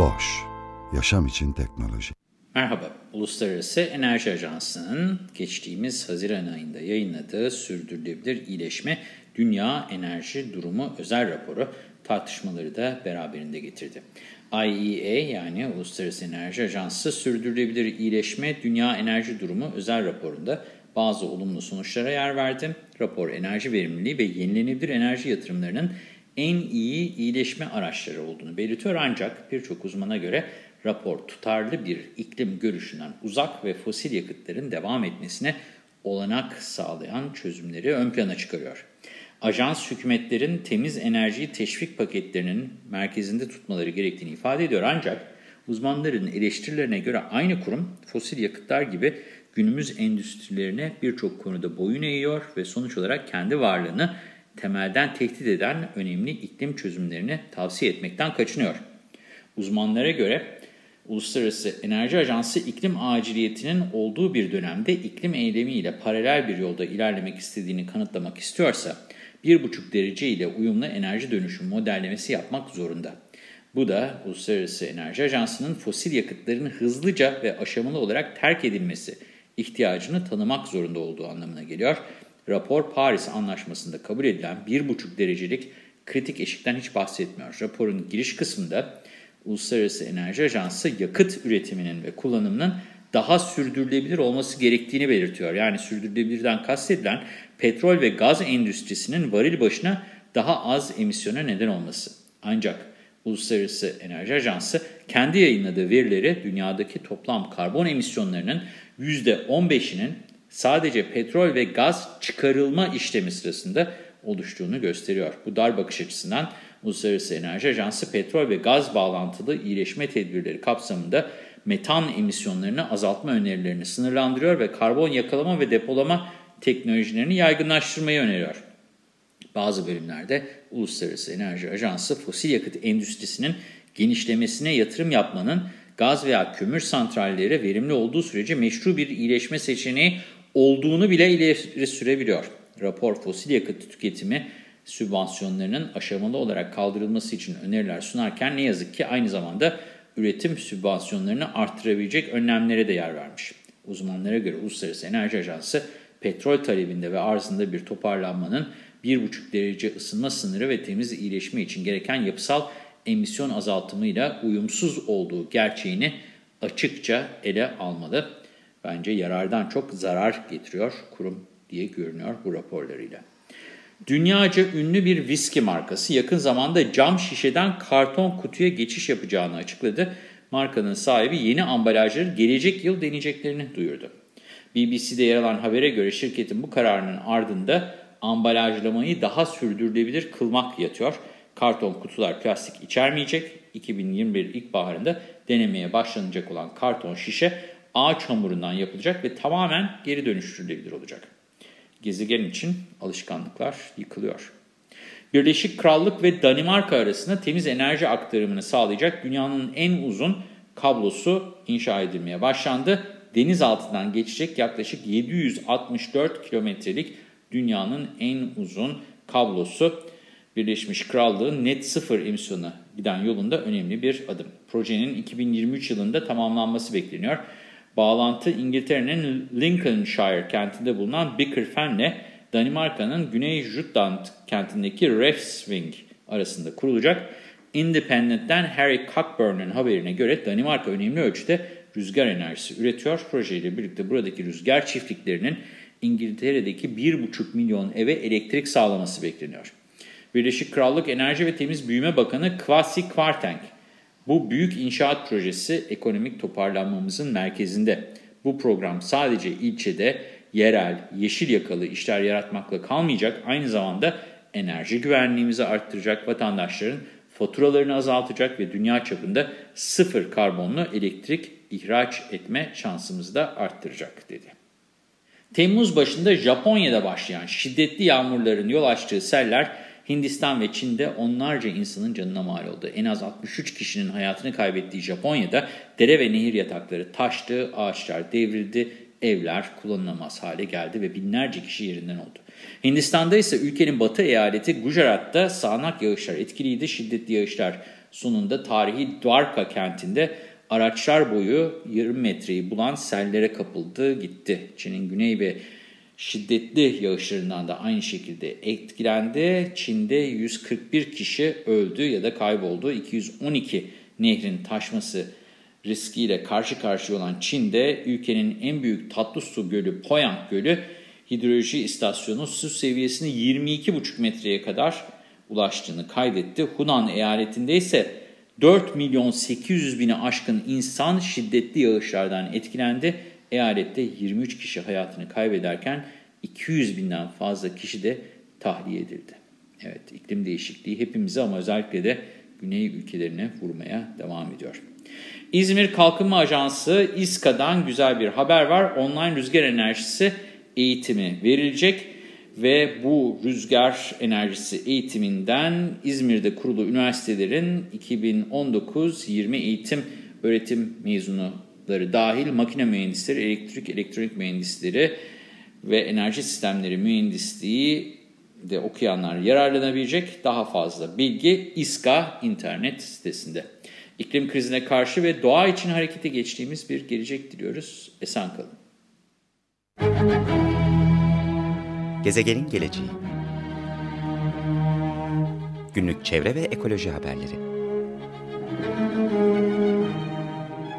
Boş, yaşam için teknoloji. Merhaba, Uluslararası Enerji Ajansı'nın geçtiğimiz Haziran ayında yayınladığı Sürdürülebilir İyileşme Dünya Enerji Durumu özel raporu tartışmaları da beraberinde getirdi. IEA yani Uluslararası Enerji Ajansı Sürdürülebilir İyileşme Dünya Enerji Durumu özel raporunda bazı olumlu sonuçlara yer verdi. Rapor enerji verimliliği ve yenilenebilir enerji yatırımlarının en iyi iyileşme araçları olduğunu belirtiyor ancak birçok uzmana göre rapor tutarlı bir iklim görüşünden uzak ve fosil yakıtların devam etmesine olanak sağlayan çözümleri ön plana çıkarıyor. Ajans hükümetlerin temiz enerjiyi teşvik paketlerinin merkezinde tutmaları gerektiğini ifade ediyor ancak uzmanların eleştirilerine göre aynı kurum fosil yakıtlar gibi günümüz endüstrilerine birçok konuda boyun eğiyor ve sonuç olarak kendi varlığını temelden tehdit eden önemli iklim çözümlerini tavsiye etmekten kaçınıyor. Uzmanlara göre Uluslararası Enerji Ajansı iklim aciliyetinin olduğu bir dönemde iklim eylemiyle paralel bir yolda ilerlemek istediğini kanıtlamak istiyorsa 1,5 derece ile uyumlu enerji dönüşüm modellemesi yapmak zorunda. Bu da Uluslararası Enerji Ajansı'nın fosil yakıtların hızlıca ve aşamalı olarak terk edilmesi ihtiyacını tanımak zorunda olduğu anlamına geliyor. Rapor Paris Anlaşması'nda kabul edilen 1,5 derecelik kritik eşikten hiç bahsetmiyor. Raporun giriş kısmında Uluslararası Enerji Ajansı yakıt üretiminin ve kullanımının daha sürdürülebilir olması gerektiğini belirtiyor. Yani sürdürülebilirden kastedilen petrol ve gaz endüstrisinin varil başına daha az emisyona neden olması. Ancak Uluslararası Enerji Ajansı kendi yayınladığı verileri dünyadaki toplam karbon emisyonlarının %15'inin sadece petrol ve gaz çıkarılma işlemi sırasında oluştuğunu gösteriyor. Bu dar bakış açısından Uluslararası Enerji Ajansı petrol ve gaz bağlantılı iyileşme tedbirleri kapsamında metan emisyonlarını azaltma önerilerini sınırlandırıyor ve karbon yakalama ve depolama teknolojilerini yaygınlaştırmayı öneriyor. Bazı bölümlerde Uluslararası Enerji Ajansı fosil yakıt endüstrisinin genişlemesine yatırım yapmanın gaz veya kömür santralleri verimli olduğu sürece meşru bir iyileşme seçeneği olduğunu bile ileri sürebiliyor. Rapor fosil yakıt tüketimi sübvansiyonlarının aşamalı olarak kaldırılması için öneriler sunarken ne yazık ki aynı zamanda üretim sübvansiyonlarını arttırabilecek önlemlere de yer vermiş. Uzmanlara göre Uluslararası Enerji Ajansı petrol talebinde ve arzında bir toparlanmanın 1,5 derece ısınma sınırı ve temiz iyileşme için gereken yapısal emisyon azaltımıyla uyumsuz olduğu gerçeğini açıkça ele almalı. Bence yarardan çok zarar getiriyor kurum diye görünüyor bu raporlarıyla. Dünyaca ünlü bir viski markası yakın zamanda cam şişeden karton kutuya geçiş yapacağını açıkladı. Markanın sahibi yeni ambalajları gelecek yıl deneyeceklerini duyurdu. BBC'de yer alan habere göre şirketin bu kararının ardında ambalajlamayı daha sürdürülebilir kılmak yatıyor. Karton kutular plastik içermeyecek. 2021 ilkbaharında denemeye başlanacak olan karton şişe ağaç hamurundan yapılacak ve tamamen geri dönüştürülebilir olacak. Gezegen için alışkanlıklar yıkılıyor. Birleşik Krallık ve Danimarka arasında temiz enerji aktarımını sağlayacak dünyanın en uzun kablosu inşa edilmeye başlandı. Deniz altından geçecek yaklaşık 764 kilometrelik dünyanın en uzun kablosu Birleşmiş Krallığın net sıfır emisyona giden yolunda önemli bir adım. Projenin 2023 yılında tamamlanması bekleniyor. Bağlantı İngiltere'nin Lincolnshire kentinde bulunan Bickerfen'le Danimarka'nın Güney Jutland kentindeki Refsving arasında kurulacak. Independent'ten Harry Cockburn'un haberine göre Danimarka önemli ölçüde rüzgar enerjisi üretiyor. Projeyle birlikte buradaki rüzgar çiftliklerinin İngiltere'deki 1,5 milyon eve elektrik sağlaması bekleniyor. Birleşik Krallık Enerji ve Temiz Büyüme Bakanı Kwasi Kwarteng, bu büyük inşaat projesi ekonomik toparlanmamızın merkezinde. Bu program sadece ilçede yerel, yeşil yakalı işler yaratmakla kalmayacak, aynı zamanda enerji güvenliğimizi arttıracak, vatandaşların faturalarını azaltacak ve dünya çapında sıfır karbonlu elektrik ihraç etme şansımızı da arttıracak dedi. Temmuz başında Japonya'da başlayan şiddetli yağmurların yol açtığı seller Hindistan ve Çin'de onlarca insanın canına mal oldu. En az 63 kişinin hayatını kaybettiği Japonya'da dere ve nehir yatakları taştı, ağaçlar devrildi, evler kullanılamaz hale geldi ve binlerce kişi yerinden oldu. Hindistan'da ise ülkenin batı eyaleti Gujarat'ta sağanak yağışlar etkiliydi. Şiddetli yağışlar sonunda tarihi Dwarka kentinde araçlar boyu yarım metreyi bulan sellere kapıldı gitti. Çin'in güney ve şiddetli yağışlarından da aynı şekilde etkilendi. Çin'de 141 kişi öldü ya da kayboldu. 212 nehrin taşması riskiyle karşı karşıya olan Çin'de ülkenin en büyük tatlı su gölü Poyang Gölü hidroloji istasyonu su seviyesini 22,5 metreye kadar ulaştığını kaydetti. Hunan eyaletinde ise 4 milyon 800 bini aşkın insan şiddetli yağışlardan etkilendi. Eyalette 23 kişi hayatını kaybederken 200 binden fazla kişi de tahliye edildi. Evet iklim değişikliği hepimizi ama özellikle de güney ülkelerine vurmaya devam ediyor. İzmir Kalkınma Ajansı İSKA'dan güzel bir haber var. Online rüzgar enerjisi eğitimi verilecek ve bu rüzgar enerjisi eğitiminden İzmir'de kurulu üniversitelerin 2019-20 eğitim öğretim mezunları dahil makine mühendisleri, elektrik, elektronik mühendisleri ve enerji sistemleri mühendisliği de okuyanlar yararlanabilecek daha fazla bilgi İSKA internet sitesinde. İklim krizine karşı ve doğa için harekete geçtiğimiz bir gelecek diliyoruz. Esen kalın. Gezegenin geleceği Günlük çevre ve ekoloji haberleri